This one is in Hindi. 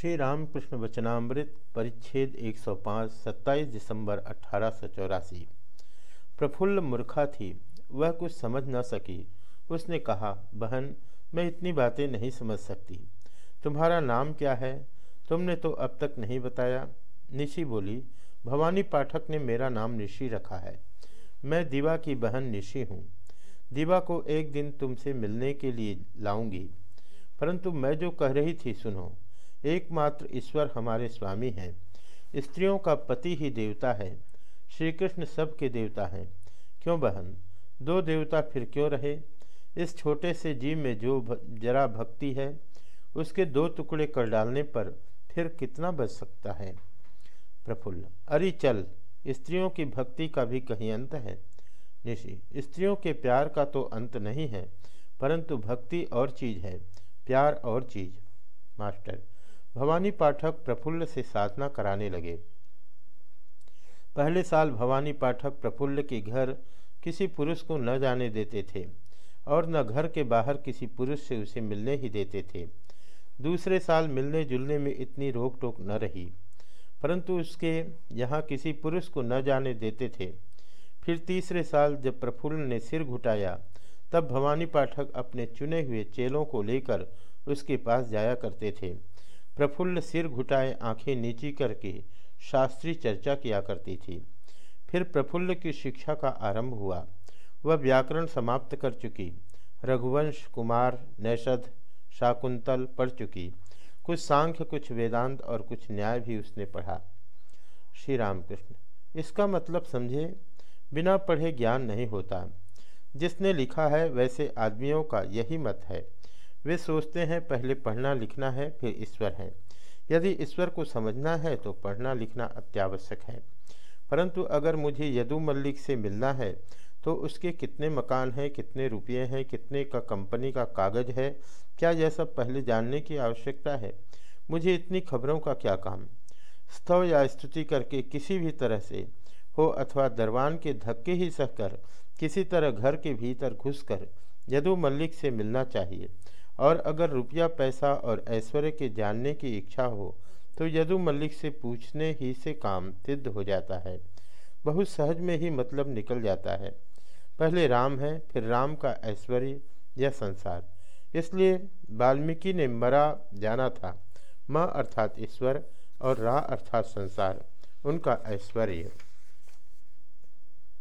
श्री रामकृष्ण वचनामृत परिच्छेद 105 27 दिसंबर अठारह सौ चौरासी। प्रफुल्ल मूर्खा थी, वह कुछ समझ न सकी। उसने कहा, बहन, मैं इतनी बातें नहीं समझ सकती। तुम्हारा नाम क्या है? तुमने तो अब तक नहीं बताया। निशी बोली, भवानी पाठक ने मेरा नाम निशी रखा है। मैं दिवा की बहन निशी हूँ। दिवा को एक दिन तुमसे मिलने के लिए लाऊँगी। परंतु मैं जो कह रही थी सुनो। एकमात्र ईश्वर हमारे स्वामी हैं। स्त्रियों का पति ही देवता है। श्री कृष्ण सबके देवता हैं। क्यों बहन? दो देवता फिर क्यों रहे? इस छोटे से जीव में जो जरा भक्ति है, उसके दो टुकड़े कर डालने पर फिर कितना बच सकता है? प्रफुल्ल। अरे चल, स्त्रियों की भक्ति का भी कहीं अंत है। निशी स्त्रियों के प्यार का तो अंत नहीं है, परंतु भक्ति और चीज़ है। प्यार और चीज़। मास्टर। भवानी पाठक प्रफुल्ल से साधना कराने लगे। पहले साल भवानी पाठक प्रफुल्ल के घर किसी पुरुष को न जाने देते थे और न घर के बाहर किसी पुरुष से उसे मिलने ही देते थे। दूसरे साल मिलने जुलने में इतनी रोक टोक न रही, परंतु उसके यहाँ किसी पुरुष को न जाने देते थे। फिर तीसरे साल जब प्रफुल्ल ने सिर घुटाया, तब भवानी पाठक अपने चुने हुए चेलों को लेकर उसके पास जाया करते थे। प्रफुल्ल सिर घुटाए, आँखें नीची करके शास्त्रीय चर्चा किया करती थी। फिर प्रफुल्ल की शिक्षा का आरंभ हुआ। वह व्याकरण समाप्त कर चुकी। रघुवंश, कुमार नैषध शाकुंतल पढ़ चुकी। कुछ सांख्य, कुछ वेदांत और कुछ न्याय भी उसने पढ़ा। श्री रामकृष्ण इसका मतलब समझे, बिना पढ़े ज्ञान नहीं होता। जिसने लिखा है, वैसे आदमियों का यही मत है। वे सोचते हैं, पहले पढ़ना लिखना है, फिर ईश्वर है। यदि ईश्वर को समझना है तो पढ़ना लिखना अत्यावश्यक है। परंतु अगर मुझे यदु मल्लिक से मिलना है तो उसके कितने मकान हैं, कितने रुपये हैं, कितने का कंपनी का कागज़ है, क्या यह सब पहले जानने की आवश्यकता है? मुझे इतनी खबरों का क्या काम? स्तव या स्तुति करके किसी भी तरह से, हो अथवा दरवान के धक्के ही सहकर, किसी तरह घर के भीतर घुसकर यदु मल्लिक से मिलना चाहिए। और अगर रुपया, पैसा और ऐश्वर्य के जानने की इच्छा हो तो यदु मल्लिक से पूछने ही से काम सिद्ध हो जाता है। बहुत सहज में ही मतलब निकल जाता है। पहले राम है, फिर राम का ऐश्वर्य यह संसार। इसलिए वाल्मीकि ने मरा जाना था। म अर्थात ईश्वर और रा अर्थात संसार, उनका ऐश्वर्य।